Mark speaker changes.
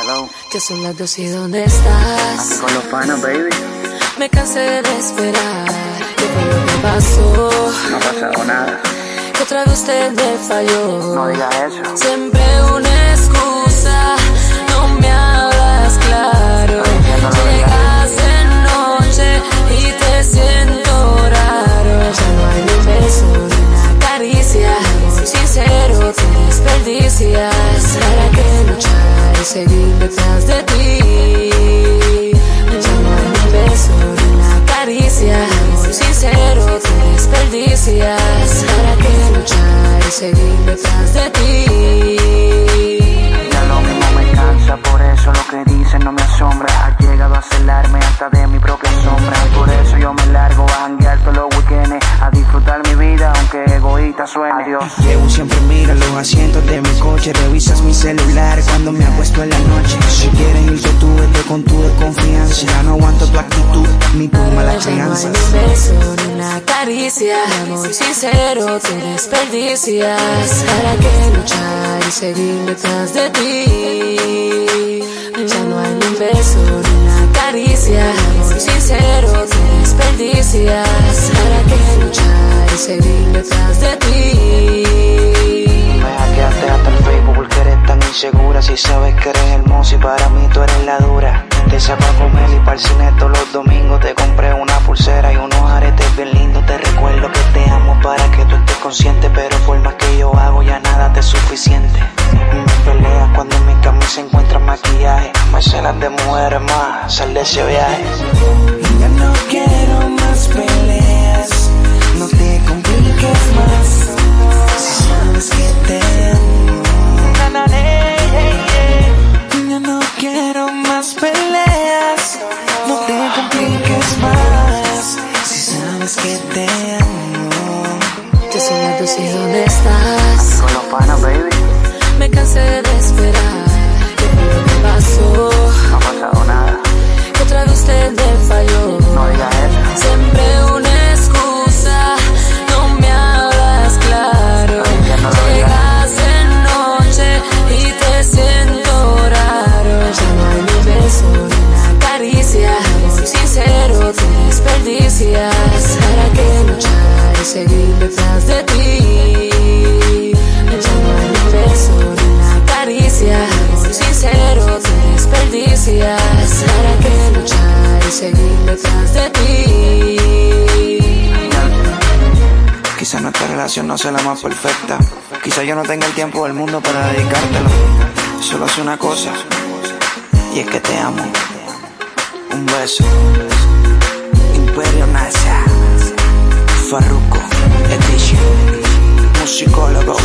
Speaker 1: Hello.
Speaker 2: Que son las dos y dónde estás.
Speaker 1: Aquí con los panas, baby.
Speaker 2: Me cansé de esperar. ¿Qué fue lo que pasó?
Speaker 1: No ha pasado nada.
Speaker 2: Que otra vez usted me falló.
Speaker 1: No digas eso.
Speaker 2: Siempre una excusa. No me hablas claro. Llegas de noche y te siento raro. Ya no hay ni un beso ni una caricia. Amor sincero te desperdicias. ¿Para qué luchar y seguir detrás de ti? Ni un beso una caricia. Amor sincero te desperdicias. ¿Para qué luchar y seguir detrás de ti?
Speaker 1: Suene. Adiós.
Speaker 3: Llevo siempre mira los asientos de mi coche, revisas mi celular cuando me acuesto en la noche. Si quieres irte tú, vete con tu desconfianza. Ya no aguanto tu actitud, ni tu malas
Speaker 2: Ya no un beso ni una caricia, amor sincero te desperdicias. ¿Para qué luchar y seguir detrás de ti? Ya no hay ni un beso ni una caricia, amor sincero te desperdicias. ¿Para qué luchar seguir detrás de ti?
Speaker 3: Me hackeaste hasta el Facebook porque eres tan insegura. Si sabes que eres hermosa y para mí tú eres la dura. Te saco a comer y para el cine todos los domingos. Te compré una pulsera y unos aretes bien lindos. Te recuerdo que te amo para que tú estés consciente. Pero por más que yo hago, ya nada te es suficiente. Me peleas cuando en mi camisa encuentras maquillaje. Me de mujeres más, sal de ese viaje.
Speaker 2: Dónde estás.
Speaker 1: Con los panas, baby.
Speaker 2: Me cansé de esperar. ¿Qué fue lo que pasó?
Speaker 1: No ha pasado nada.
Speaker 2: Que otra vez usted me falló.
Speaker 1: No digas eso.
Speaker 2: Siempre una excusa, no me hablas claro. Llegas de noche y te siento raro. Ya no hay ni beso ni una caricia. Amor sincero te desperdicias. ¿Para qué luchar y seguir
Speaker 3: no sea la más perfecta. Quizá yo no tenga el tiempo del mundo para dedicártelo. Solo hace una cosa. Y es que te amo. Un beso. Imperio NASA. Farruko Edition. Musicólogo.